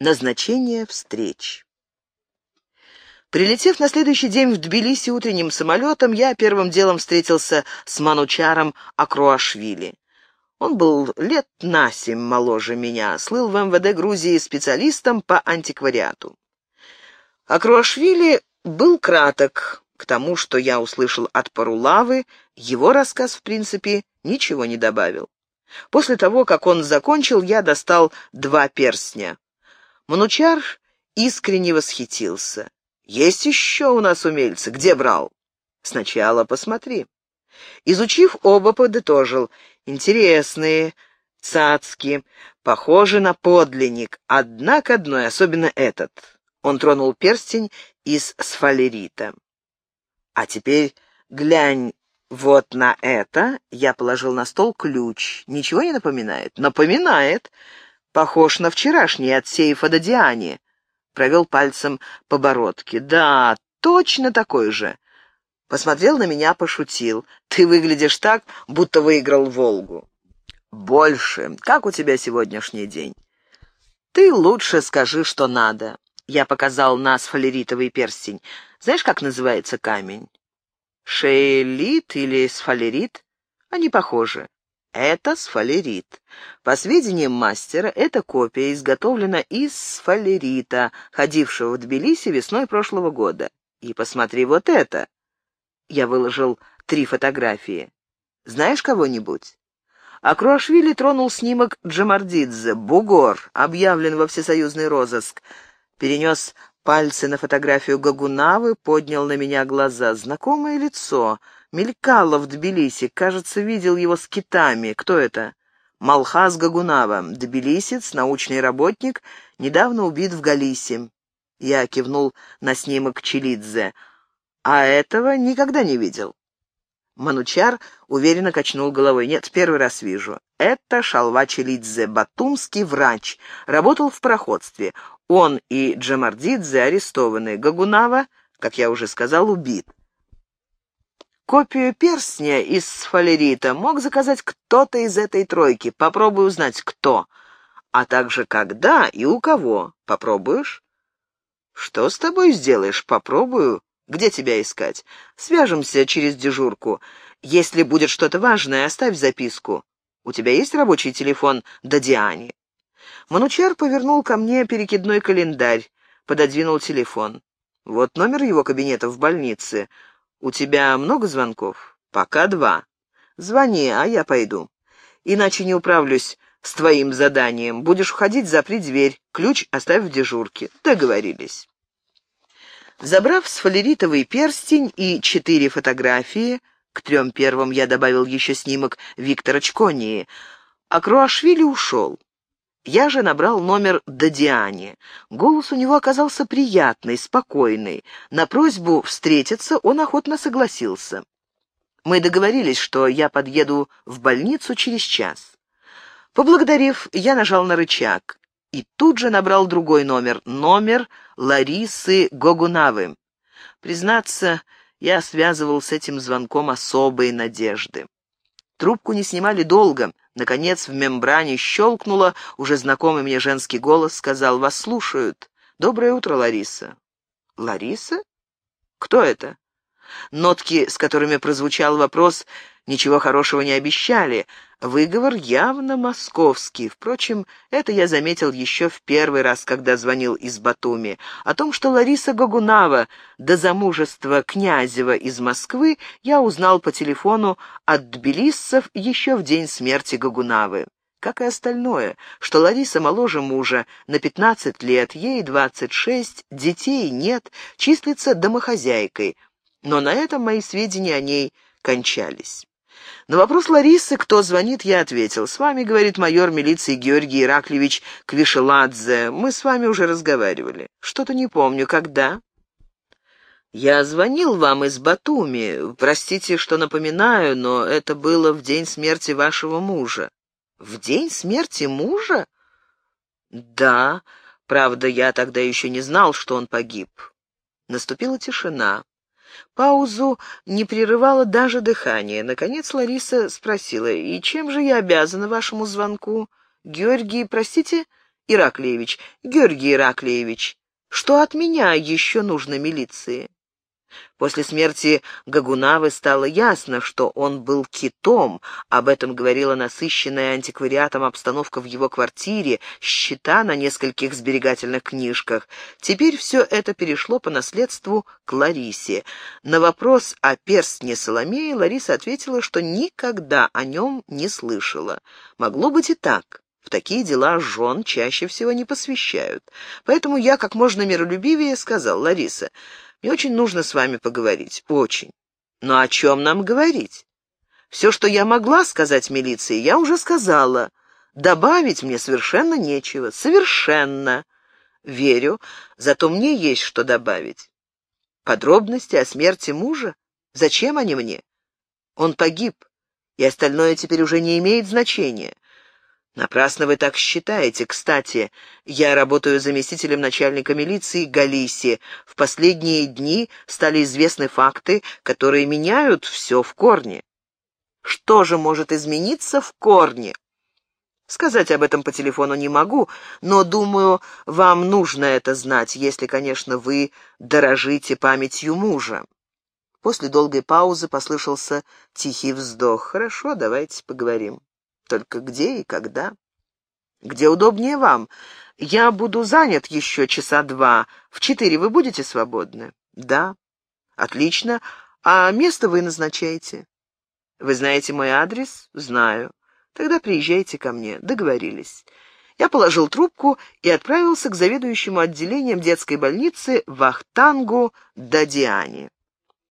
Назначение встреч. Прилетев на следующий день в Тбилиси утренним самолетом, я первым делом встретился с Манучаром Акруашвили. Он был лет на семь моложе меня, слыл в МВД Грузии специалистом по антиквариату. Акруашвили был краток. К тому, что я услышал от Парулавы, его рассказ, в принципе, ничего не добавил. После того, как он закончил, я достал два перстня. Манучар искренне восхитился. «Есть еще у нас умельцы. Где брал?» «Сначала посмотри». Изучив оба, подытожил. «Интересные, цацки, похожи на подлинник, однако одной, особенно этот». Он тронул перстень из сфалерита. «А теперь глянь вот на это». Я положил на стол ключ. «Ничего не напоминает?» «Напоминает. Похож на вчерашний от сейфа до Диани. Провел пальцем по бородке. Да, точно такой же. Посмотрел на меня, пошутил. Ты выглядишь так, будто выиграл «Волгу». Больше. Как у тебя сегодняшний день? Ты лучше скажи, что надо. Я показал на сфалеритовый перстень. Знаешь, как называется камень? Шеэлит или сфалерит? Они похожи. Это сфалерит. По сведениям мастера, эта копия изготовлена из сфалерита, ходившего в Тбилиси весной прошлого года. И посмотри вот это. Я выложил три фотографии. Знаешь кого-нибудь? Акруашвили тронул снимок Джамардидзе. Бугор, объявлен во всесоюзный розыск. Перенес пальцы на фотографию Гагунавы, поднял на меня глаза. Знакомое лицо — Мелькало в Тбилиси, кажется, видел его с китами. Кто это? Малхаз Гагунава, тбилисец, научный работник, недавно убит в Галисе. Я кивнул на снимок Челидзе. А этого никогда не видел. Манучар уверенно качнул головой. «Нет, первый раз вижу. Это Шалва Челидзе, батумский врач. Работал в проходстве. Он и Джамардидзе арестованы. Гагунава, как я уже сказал, убит. Копию перстня из фалерита мог заказать кто-то из этой тройки. Попробуй узнать, кто. А также когда и у кого. Попробуешь? Что с тобой сделаешь? Попробую. Где тебя искать? Свяжемся через дежурку. Если будет что-то важное, оставь записку. У тебя есть рабочий телефон до Диани?» Манучар повернул ко мне перекидной календарь, пододвинул телефон. «Вот номер его кабинета в больнице. «У тебя много звонков?» «Пока два. Звони, а я пойду. Иначе не управлюсь с твоим заданием. Будешь уходить, запри дверь. Ключ оставь в дежурке. Договорились». Забрав сфалеритовый перстень и четыре фотографии, к трем первым я добавил еще снимок Виктора Чконии, а Круашвили ушел. Я же набрал номер Дадиане. Голос у него оказался приятный, спокойный. На просьбу встретиться он охотно согласился. Мы договорились, что я подъеду в больницу через час. Поблагодарив, я нажал на рычаг и тут же набрал другой номер, номер Ларисы Гогунавы. Признаться, я связывал с этим звонком особые надежды. Трубку не снимали долго — Наконец в мембране щелкнуло, уже знакомый мне женский голос сказал «Вас слушают». «Доброе утро, Лариса». «Лариса? Кто это?» Нотки, с которыми прозвучал вопрос, ничего хорошего не обещали. Выговор явно московский. Впрочем, это я заметил еще в первый раз, когда звонил из Батуми. О том, что Лариса Гогунава до замужества Князева из Москвы, я узнал по телефону от тбилиссов еще в день смерти Гогунавы. Как и остальное, что Лариса моложе мужа на 15 лет, ей 26, детей нет, числится домохозяйкой. Но на этом мои сведения о ней кончались. На вопрос Ларисы, кто звонит, я ответил. «С вами, — говорит майор милиции Георгий Ираклевич Квишеладзе. Мы с вами уже разговаривали. Что-то не помню, когда?» «Я звонил вам из Батуми. Простите, что напоминаю, но это было в день смерти вашего мужа». «В день смерти мужа?» «Да. Правда, я тогда еще не знал, что он погиб». Наступила тишина. Паузу не прерывало даже дыхание. Наконец Лариса спросила, «И чем же я обязана вашему звонку?» «Георгий, простите, Ираклиевич, Георгий Ираклиевич, что от меня еще нужно милиции? После смерти Гагунавы стало ясно, что он был китом. Об этом говорила насыщенная антиквариатом обстановка в его квартире, счета на нескольких сберегательных книжках. Теперь все это перешло по наследству к Ларисе. На вопрос о перстне Соломеи Лариса ответила, что никогда о нем не слышала. Могло быть и так. В такие дела жен чаще всего не посвящают. Поэтому я как можно миролюбивее сказал, Лариса, мне очень нужно с вами поговорить. Очень. Но о чем нам говорить? Все, что я могла сказать милиции, я уже сказала. Добавить мне совершенно нечего. Совершенно. Верю, зато мне есть что добавить. Подробности о смерти мужа? Зачем они мне? Он погиб, и остальное теперь уже не имеет значения. «Напрасно вы так считаете. Кстати, я работаю заместителем начальника милиции Галиси. В последние дни стали известны факты, которые меняют все в корне». «Что же может измениться в корне?» Сказать об этом по телефону не могу, но, думаю, вам нужно это знать, если, конечно, вы дорожите памятью мужа. После долгой паузы послышался тихий вздох. «Хорошо, давайте поговорим». Только где и когда? Где удобнее вам? Я буду занят еще часа два. В четыре вы будете свободны? Да. Отлично. А место вы назначаете? Вы знаете мой адрес? Знаю. Тогда приезжайте ко мне. Договорились. Я положил трубку и отправился к заведующему отделением детской больницы Вахтангу Дадиане.